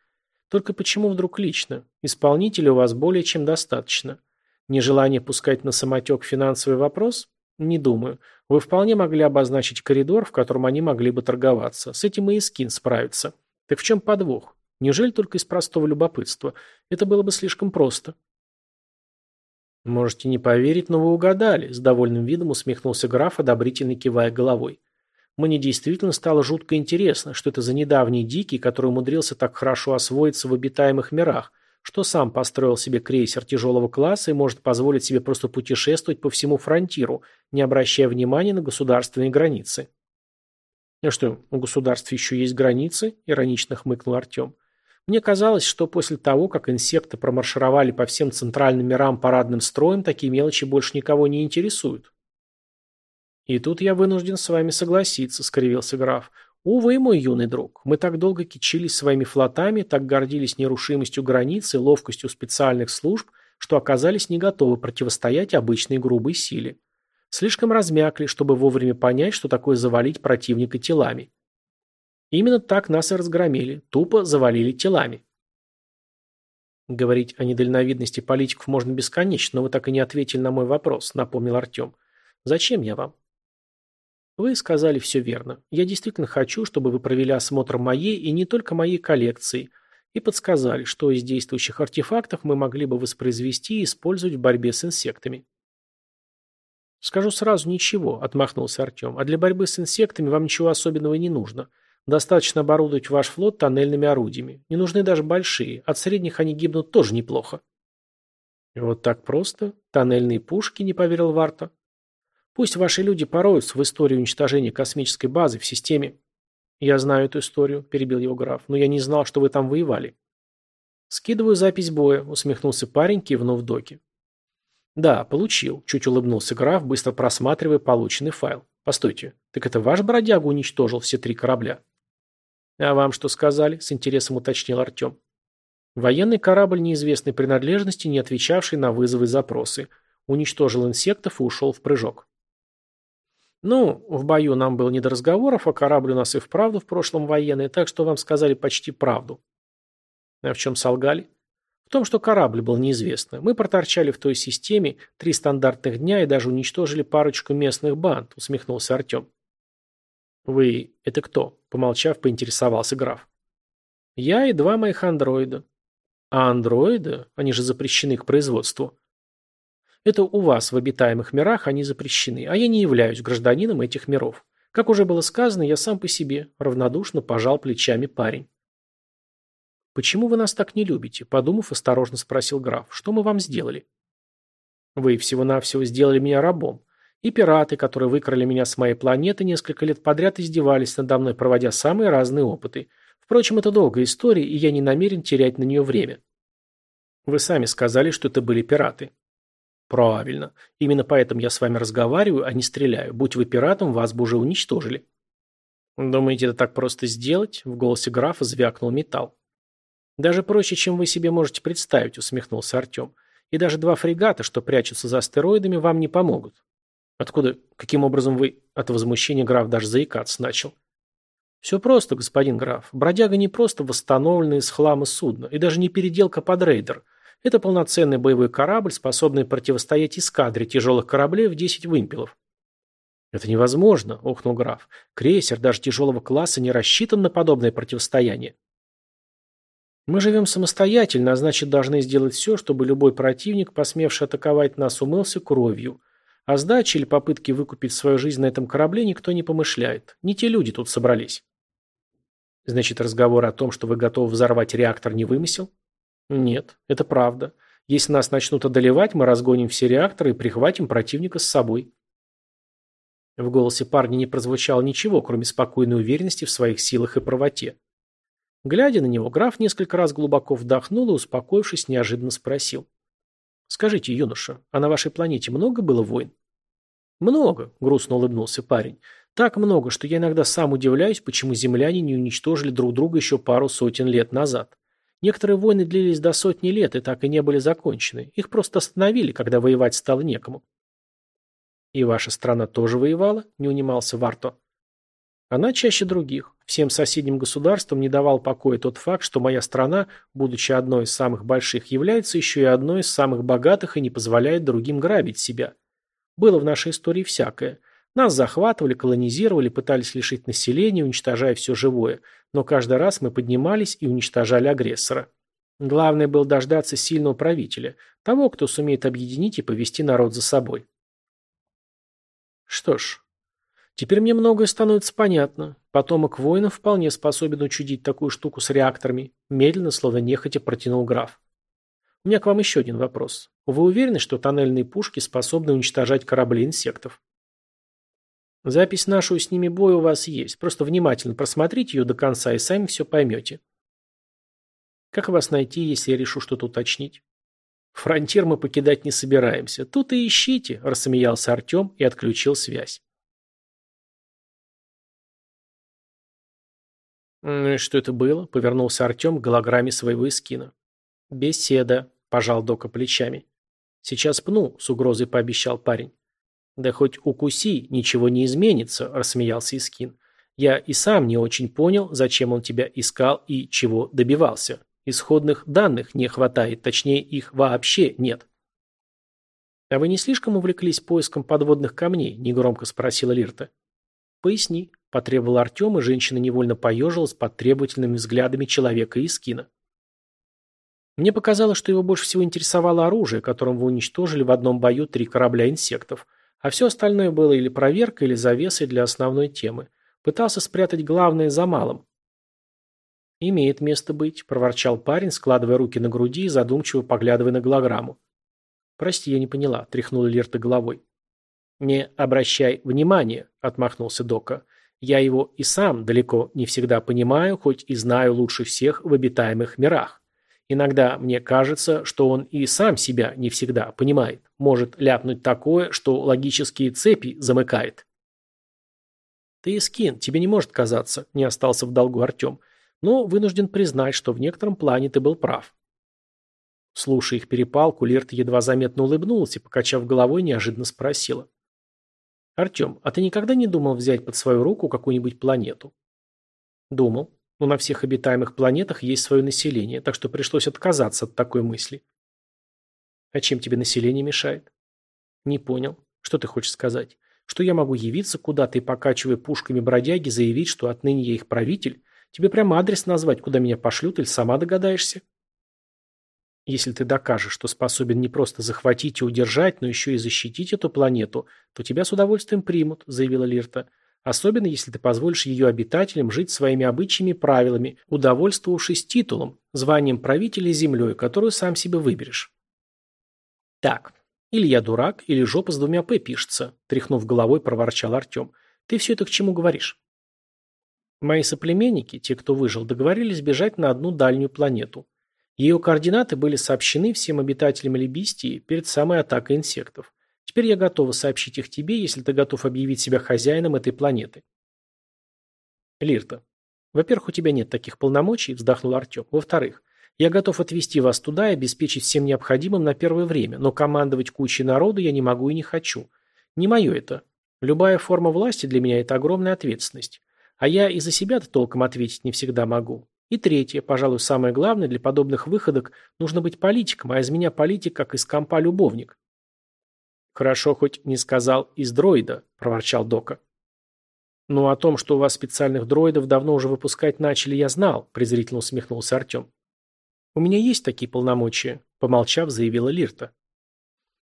Только почему вдруг лично? Исполнителей у вас более чем достаточно. Нежелание пускать на самотек финансовый вопрос? Не думаю. Вы вполне могли обозначить коридор, в котором они могли бы торговаться. С этим и Искин справится. Так в чем подвох? Неужели только из простого любопытства? Это было бы слишком просто. Можете не поверить, но вы угадали, с довольным видом усмехнулся граф, одобрительно кивая головой. Мне действительно стало жутко интересно, что это за недавний дикий, который умудрился так хорошо освоиться в обитаемых мирах, что сам построил себе крейсер тяжелого класса и может позволить себе просто путешествовать по всему фронтиру, не обращая внимания на государственные границы. «А что, у государств еще есть границы?» – иронично хмыкнул Артем. «Мне казалось, что после того, как инсекты промаршировали по всем центральным мирам парадным строем, такие мелочи больше никого не интересуют». «И тут я вынужден с вами согласиться», – скривился граф. Увы, мой юный друг, мы так долго кичились своими флотами, так гордились нерушимостью границ и ловкостью специальных служб, что оказались не готовы противостоять обычной грубой силе. Слишком размякли, чтобы вовремя понять, что такое завалить противника телами. Именно так нас и разгромили, тупо завалили телами. Говорить о недальновидности политиков можно бесконечно, но вы так и не ответили на мой вопрос, напомнил Артем. Зачем я вам? Вы сказали все верно. Я действительно хочу, чтобы вы провели осмотр моей и не только моей коллекции и подсказали, что из действующих артефактов мы могли бы воспроизвести и использовать в борьбе с инсектами. Скажу сразу ничего, отмахнулся Артем. А для борьбы с инсектами вам ничего особенного не нужно. Достаточно оборудовать ваш флот тоннельными орудиями. Не нужны даже большие. От средних они гибнут тоже неплохо. Вот так просто? Тоннельные пушки, не поверил Варта. Пусть ваши люди пороются в историю уничтожения космической базы в системе. Я знаю эту историю, перебил его граф, но я не знал, что вы там воевали. Скидываю запись боя, усмехнулся парень, кивнув доки. Да, получил, чуть улыбнулся граф, быстро просматривая полученный файл. Постойте, так это ваш бродяга уничтожил все три корабля? «А вам что сказали?» – с интересом уточнил Артем. Военный корабль неизвестной принадлежности, не отвечавший на вызовы и запросы. Уничтожил инсектов и ушел в прыжок. Ну, в бою нам было не до разговоров, а корабль у нас и вправду в прошлом военный, так что вам сказали почти правду. А в чем солгали? В том, что корабль был неизвестно. Мы проторчали в той системе три стандартных дня и даже уничтожили парочку местных банд, усмехнулся Артем. «Вы — это кто?» — помолчав, поинтересовался граф. «Я и два моих андроида». «А андроиды? Они же запрещены к производству». «Это у вас в обитаемых мирах они запрещены, а я не являюсь гражданином этих миров. Как уже было сказано, я сам по себе», — равнодушно пожал плечами парень. «Почему вы нас так не любите?» — подумав, осторожно спросил граф. «Что мы вам сделали?» «Вы всего-навсего сделали меня рабом. И пираты, которые выкрали меня с моей планеты, несколько лет подряд издевались надо мной, проводя самые разные опыты. Впрочем, это долгая история, и я не намерен терять на нее время. Вы сами сказали, что это были пираты. Правильно. Именно поэтому я с вами разговариваю, а не стреляю. Будь вы пиратом, вас бы уже уничтожили. Думаете, это так просто сделать? В голосе графа звякнул металл. Даже проще, чем вы себе можете представить, усмехнулся Артем. И даже два фрегата, что прячутся за астероидами, вам не помогут. Откуда, каким образом вы... От возмущения граф даже заикаться начал. Все просто, господин граф. Бродяга не просто восстановленный из хлама судно, и даже не переделка под рейдер. Это полноценный боевой корабль, способный противостоять эскадре тяжелых кораблей в 10 вымпелов. «Это невозможно», — охнул граф. «Крейсер даже тяжелого класса не рассчитан на подобное противостояние». «Мы живем самостоятельно, а значит, должны сделать все, чтобы любой противник, посмевший атаковать нас, умылся кровью. О сдаче или попытке выкупить свою жизнь на этом корабле никто не помышляет. Не те люди тут собрались. Значит, разговор о том, что вы готовы взорвать реактор, не вымысел? Нет, это правда. Если нас начнут одолевать, мы разгоним все реакторы и прихватим противника с собой. В голосе парня не прозвучало ничего, кроме спокойной уверенности в своих силах и правоте. Глядя на него, граф несколько раз глубоко вдохнул и, успокоившись, неожиданно спросил. Скажите, юноша, а на вашей планете много было войн? Много, грустно улыбнулся парень. Так много, что я иногда сам удивляюсь, почему земляне не уничтожили друг друга еще пару сотен лет назад. Некоторые войны длились до сотни лет и так и не были закончены. Их просто остановили, когда воевать стало некому. «И ваша страна тоже воевала?» – не унимался Варто. Она чаще других. Всем соседним государствам не давал покоя тот факт, что моя страна, будучи одной из самых больших, является еще и одной из самых богатых и не позволяет другим грабить себя. Было в нашей истории всякое. Нас захватывали, колонизировали, пытались лишить населения, уничтожая все живое. Но каждый раз мы поднимались и уничтожали агрессора. Главное было дождаться сильного правителя, того, кто сумеет объединить и повести народ за собой. Что ж, Теперь мне многое становится понятно. Потомок воинов вполне способен учудить такую штуку с реакторами. Медленно, словно нехотя, протянул граф. У меня к вам еще один вопрос. Вы уверены, что тоннельные пушки способны уничтожать корабли инсектов? Запись нашего с ними боя у вас есть. Просто внимательно просмотрите ее до конца и сами все поймете. Как вас найти, если я решу что-то уточнить? Фронтир мы покидать не собираемся. Тут и ищите, рассмеялся Артем и отключил связь. «Ну и что это было?» — повернулся Артем к голограмме своего эскина. «Беседа», — пожал Дока плечами. «Сейчас пну», — с угрозой пообещал парень. «Да хоть укуси, ничего не изменится», — рассмеялся Искин. «Я и сам не очень понял, зачем он тебя искал и чего добивался». Исходных данных не хватает, точнее их вообще нет. «А вы не слишком увлеклись поиском подводных камней?» – негромко спросила Лирта. «Поясни», – потребовал Артем, и женщина невольно поежилась под требовательными взглядами человека из кино. Мне показалось, что его больше всего интересовало оружие, которым вы уничтожили в одном бою три корабля инсектов, а все остальное было или проверка, или завесой для основной темы. Пытался спрятать главное за малым. «Имеет место быть», – проворчал парень, складывая руки на груди и задумчиво поглядывая на голограмму. «Прости, я не поняла», – тряхнула Лерта головой. «Не обращай внимания», – отмахнулся Дока. «Я его и сам далеко не всегда понимаю, хоть и знаю лучше всех в обитаемых мирах. Иногда мне кажется, что он и сам себя не всегда понимает, может ляпнуть такое, что логические цепи замыкает». «Ты скин, тебе не может казаться», – не остался в долгу Артем но вынужден признать, что в некотором плане ты был прав. Слушая их перепалку, Лерта едва заметно улыбнулась и, покачав головой, неожиданно спросила. «Артем, а ты никогда не думал взять под свою руку какую-нибудь планету?» «Думал. Но на всех обитаемых планетах есть свое население, так что пришлось отказаться от такой мысли». «А чем тебе население мешает?» «Не понял. Что ты хочешь сказать? Что я могу явиться куда-то и, покачивая пушками бродяги, заявить, что отныне я их правитель, Тебе прямо адрес назвать, куда меня пошлют, или сама догадаешься? Если ты докажешь, что способен не просто захватить и удержать, но еще и защитить эту планету, то тебя с удовольствием примут, заявила Лирта. Особенно, если ты позволишь ее обитателям жить своими обычаями и правилами, удовольствовавшись титулом, званием правителя землей, которую сам себе выберешь. Так, или я дурак, или жопа с двумя «п» пишется, тряхнув головой, проворчал Артем. Ты все это к чему говоришь? Мои соплеменники, те, кто выжил, договорились бежать на одну дальнюю планету. Ее координаты были сообщены всем обитателям Либистии перед самой атакой инсектов. Теперь я готова сообщить их тебе, если ты готов объявить себя хозяином этой планеты. Лирта. Во-первых, у тебя нет таких полномочий, вздохнул Артем. Во-вторых, я готов отвезти вас туда и обеспечить всем необходимым на первое время, но командовать кучей народу я не могу и не хочу. Не мое это. Любая форма власти для меня – это огромная ответственность. А я и за себя-то толком ответить не всегда могу. И третье, пожалуй, самое главное, для подобных выходок нужно быть политиком, а из меня политик, как из компа любовник. Хорошо хоть не сказал из дроида, проворчал Дока. Ну, о том, что у вас специальных дроидов давно уже выпускать начали, я знал, презрительно усмехнулся Артем. У меня есть такие полномочия, помолчав, заявила Лирта.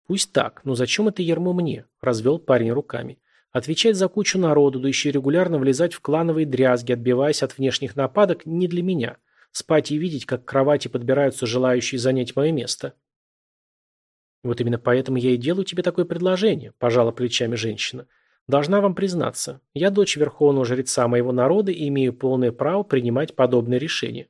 Пусть так, но зачем это ермо мне? Развел парень руками. Отвечать за кучу народу, да еще регулярно влезать в клановые дрязги, отбиваясь от внешних нападок, не для меня. Спать и видеть, как к кровати подбираются желающие занять мое место. Вот именно поэтому я и делаю тебе такое предложение, пожала плечами женщина. Должна вам признаться, я дочь верховного жреца моего народа и имею полное право принимать подобные решения.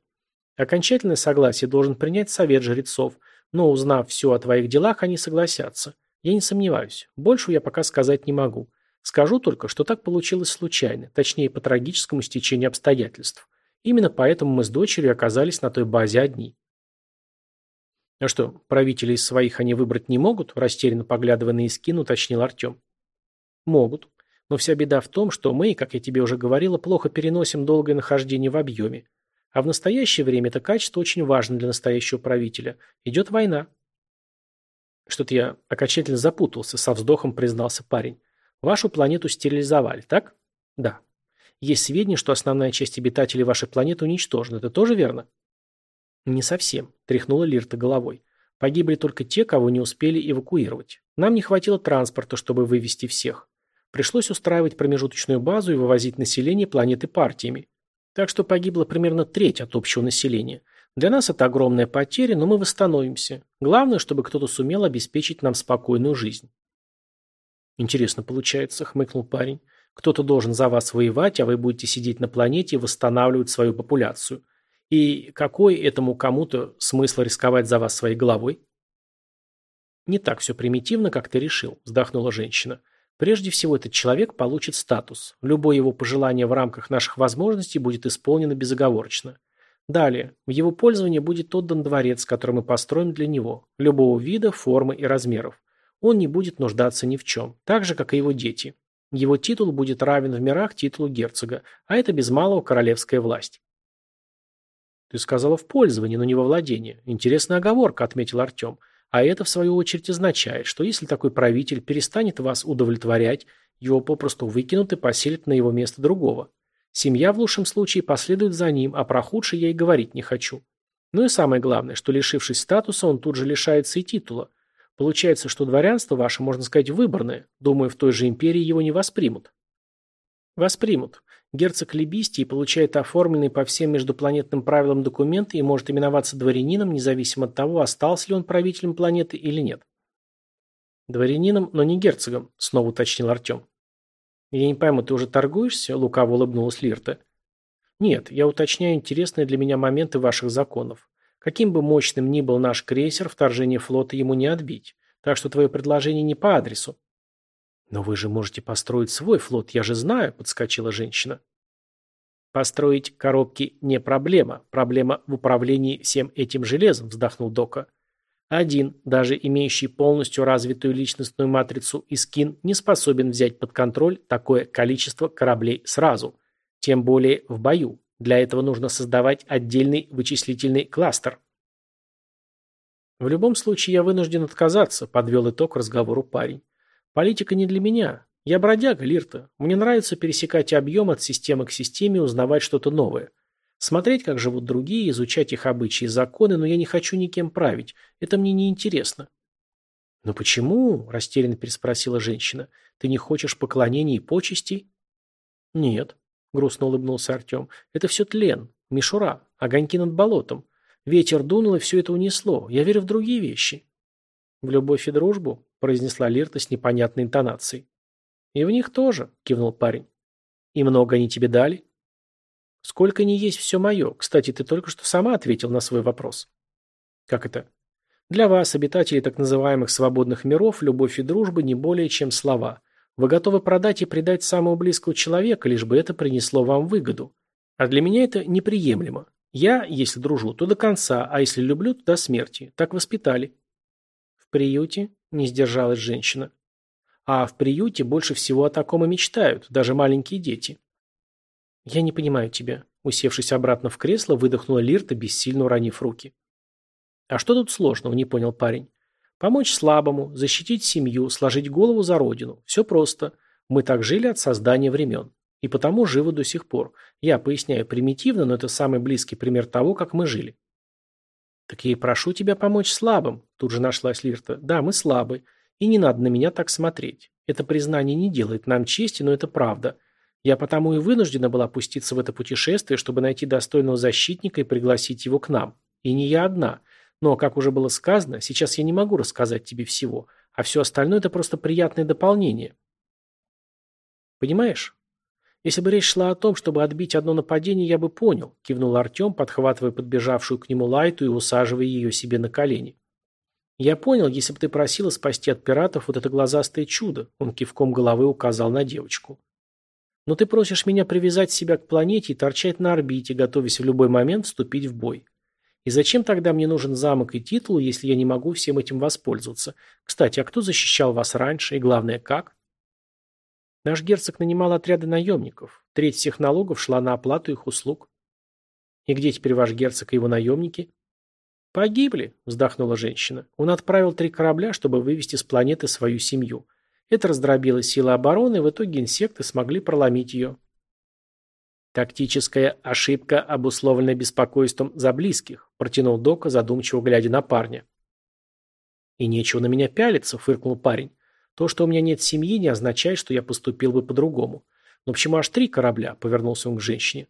Окончательное согласие должен принять совет жрецов, но узнав все о твоих делах, они согласятся. Я не сомневаюсь. Больше я пока сказать не могу. Скажу только, что так получилось случайно, точнее по трагическому стечению обстоятельств. Именно поэтому мы с дочерью оказались на той базе одни. А что, правителей своих они выбрать не могут? Растерянно поглядывая на Искин, уточнил Артем. Могут. Но вся беда в том, что мы, как я тебе уже говорила, плохо переносим долгое нахождение в объеме. А в настоящее время это качество очень важно для настоящего правителя. Идет война. Что-то я окончательно запутался, со вздохом признался парень. Вашу планету стерилизовали, так? Да. Есть сведения, что основная часть обитателей вашей планеты уничтожена. Это тоже верно? Не совсем, тряхнула Лирта головой. Погибли только те, кого не успели эвакуировать. Нам не хватило транспорта, чтобы вывести всех. Пришлось устраивать промежуточную базу и вывозить население планеты партиями. Так что погибла примерно треть от общего населения. Для нас это огромная потеря, но мы восстановимся. Главное, чтобы кто-то сумел обеспечить нам спокойную жизнь. «Интересно получается», — хмыкнул парень. «Кто-то должен за вас воевать, а вы будете сидеть на планете и восстанавливать свою популяцию. И какой этому кому-то смысл рисковать за вас своей головой?» «Не так все примитивно, как ты решил», — вздохнула женщина. «Прежде всего, этот человек получит статус. Любое его пожелание в рамках наших возможностей будет исполнено безоговорочно. Далее, в его пользование будет отдан дворец, который мы построим для него, любого вида, формы и размеров он не будет нуждаться ни в чем, так же, как и его дети. Его титул будет равен в мирах титулу герцога, а это без малого королевская власть. Ты сказала в пользовании, но не во владение. Интересная оговорка, отметил Артем. А это, в свою очередь, означает, что если такой правитель перестанет вас удовлетворять, его попросту выкинут и поселят на его место другого. Семья в лучшем случае последует за ним, а про худшее я и говорить не хочу. Ну и самое главное, что лишившись статуса, он тут же лишается и титула. Получается, что дворянство ваше, можно сказать, выборное. Думаю, в той же империи его не воспримут. Воспримут. Герцог Либистии получает оформленный по всем междупланетным правилам документы и может именоваться дворянином, независимо от того, остался ли он правителем планеты или нет. Дворянином, но не герцогом, снова уточнил Артем. Я не пойму, ты уже торгуешься? Лукаво улыбнулась Лирта. Нет, я уточняю интересные для меня моменты ваших законов. Каким бы мощным ни был наш крейсер, вторжение флота ему не отбить. Так что твое предложение не по адресу. «Но вы же можете построить свой флот, я же знаю», — подскочила женщина. «Построить коробки не проблема. Проблема в управлении всем этим железом», — вздохнул Дока. «Один, даже имеющий полностью развитую личностную матрицу Искин, не способен взять под контроль такое количество кораблей сразу, тем более в бою. Для этого нужно создавать отдельный вычислительный кластер». «В любом случае я вынужден отказаться», — подвел итог разговору парень. Политика не для меня. Я бродяга, Лирта. Мне нравится пересекать объем от системы к системе и узнавать что-то новое. Смотреть, как живут другие, изучать их обычаи и законы, но я не хочу никем править. Это мне не интересно. «Но почему?» – растерянно переспросила женщина. «Ты не хочешь поклонений и почестей?» «Нет», – грустно улыбнулся Артем. «Это все тлен, мишура, огоньки над болотом. Ветер дунул, и все это унесло. Я верю в другие вещи». «В любовь и дружбу?» Произнесла Лирта с непонятной интонацией. «И в них тоже», — кивнул парень. «И много они тебе дали?» «Сколько ни есть все мое. Кстати, ты только что сама ответил на свой вопрос». «Как это?» «Для вас, обитателей так называемых свободных миров, любовь и дружба не более чем слова. Вы готовы продать и предать самого близкого человека, лишь бы это принесло вам выгоду. А для меня это неприемлемо. Я, если дружу, то до конца, а если люблю, то до смерти. Так воспитали». «В приюте?» Не сдержалась женщина. А в приюте больше всего о таком и мечтают, даже маленькие дети. Я не понимаю тебя. Усевшись обратно в кресло, выдохнула Лирта, бессильно уронив руки. А что тут сложного, не понял парень. Помочь слабому, защитить семью, сложить голову за родину. Все просто. Мы так жили от создания времен. И потому живы до сих пор. Я поясняю примитивно, но это самый близкий пример того, как мы жили. «Так я и прошу тебя помочь слабым», – тут же нашлась Лирта. «Да, мы слабы. И не надо на меня так смотреть. Это признание не делает нам чести, но это правда. Я потому и вынуждена была пуститься в это путешествие, чтобы найти достойного защитника и пригласить его к нам. И не я одна. Но, как уже было сказано, сейчас я не могу рассказать тебе всего, а все остальное – это просто приятное дополнение. Понимаешь? «Если бы речь шла о том, чтобы отбить одно нападение, я бы понял», – кивнул Артем, подхватывая подбежавшую к нему Лайту и усаживая ее себе на колени. «Я понял, если бы ты просила спасти от пиратов вот это глазастое чудо», – он кивком головы указал на девочку. «Но ты просишь меня привязать себя к планете и торчать на орбите, готовясь в любой момент вступить в бой. И зачем тогда мне нужен замок и титул, если я не могу всем этим воспользоваться? Кстати, а кто защищал вас раньше и, главное, как?» Наш герцог нанимал отряды наемников. Треть всех налогов шла на оплату их услуг. И где теперь ваш герцог и его наемники? Погибли, вздохнула женщина. Он отправил три корабля, чтобы вывести с планеты свою семью. Это раздробило силы обороны, и в итоге инсекты смогли проломить ее. Тактическая ошибка, обусловленная беспокойством за близких, протянул Дока, задумчиво глядя на парня. И нечего на меня пялиться, фыркнул парень. То, что у меня нет семьи, не означает, что я поступил бы по-другому. Но почему аж три корабля?» – повернулся он к женщине.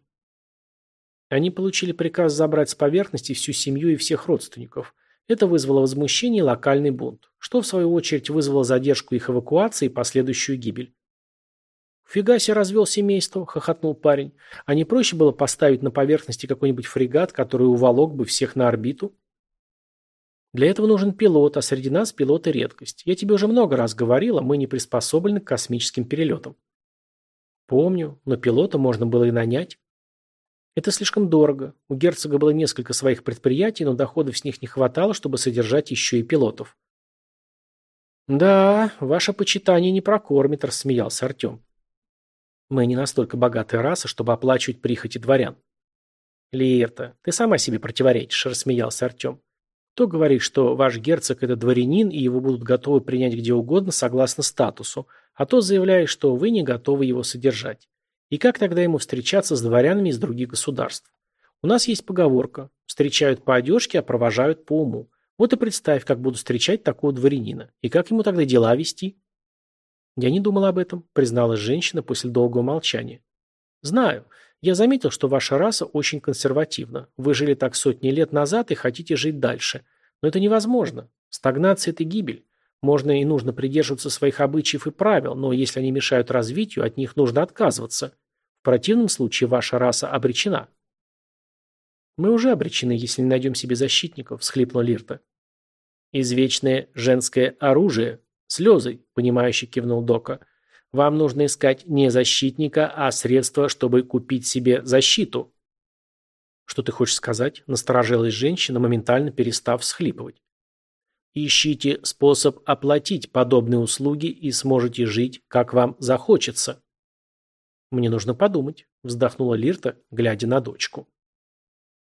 Они получили приказ забрать с поверхности всю семью и всех родственников. Это вызвало возмущение и локальный бунт, что в свою очередь вызвало задержку их эвакуации и последующую гибель. «Фига себе развел семейство», – хохотнул парень. «А не проще было поставить на поверхности какой-нибудь фрегат, который уволок бы всех на орбиту?» Для этого нужен пилот, а среди нас пилоты редкость. Я тебе уже много раз говорила, мы не приспособлены к космическим перелетам. Помню, но пилота можно было и нанять. Это слишком дорого. У герцога было несколько своих предприятий, но доходов с них не хватало, чтобы содержать еще и пилотов. «Да, ваше почитание не прокормит», – рассмеялся Артем. «Мы не настолько богатая раса, чтобы оплачивать прихоти дворян». Лирта, ты сама себе противоречишь, рассмеялся Артем. Кто говорит, что ваш герцог – это дворянин, и его будут готовы принять где угодно согласно статусу, а то заявляет, что вы не готовы его содержать. И как тогда ему встречаться с дворянами из других государств? У нас есть поговорка «встречают по одежке, а провожают по уму». Вот и представь, как буду встречать такого дворянина. И как ему тогда дела вести? Я не думала об этом, призналась женщина после долгого молчания. Знаю. Я заметил, что ваша раса очень консервативна. Вы жили так сотни лет назад и хотите жить дальше. Но это невозможно. Стагнация – это гибель. Можно и нужно придерживаться своих обычаев и правил, но если они мешают развитию, от них нужно отказываться. В противном случае ваша раса обречена. Мы уже обречены, если не найдем себе защитников, всхлипнула Лирта. Извечное женское оружие. Слезы, понимающе кивнул Дока. Вам нужно искать не защитника, а средства, чтобы купить себе защиту. Что ты хочешь сказать? Насторожилась женщина, моментально перестав всхлипывать. Ищите способ оплатить подобные услуги и сможете жить, как вам захочется. Мне нужно подумать, вздохнула Лирта, глядя на дочку.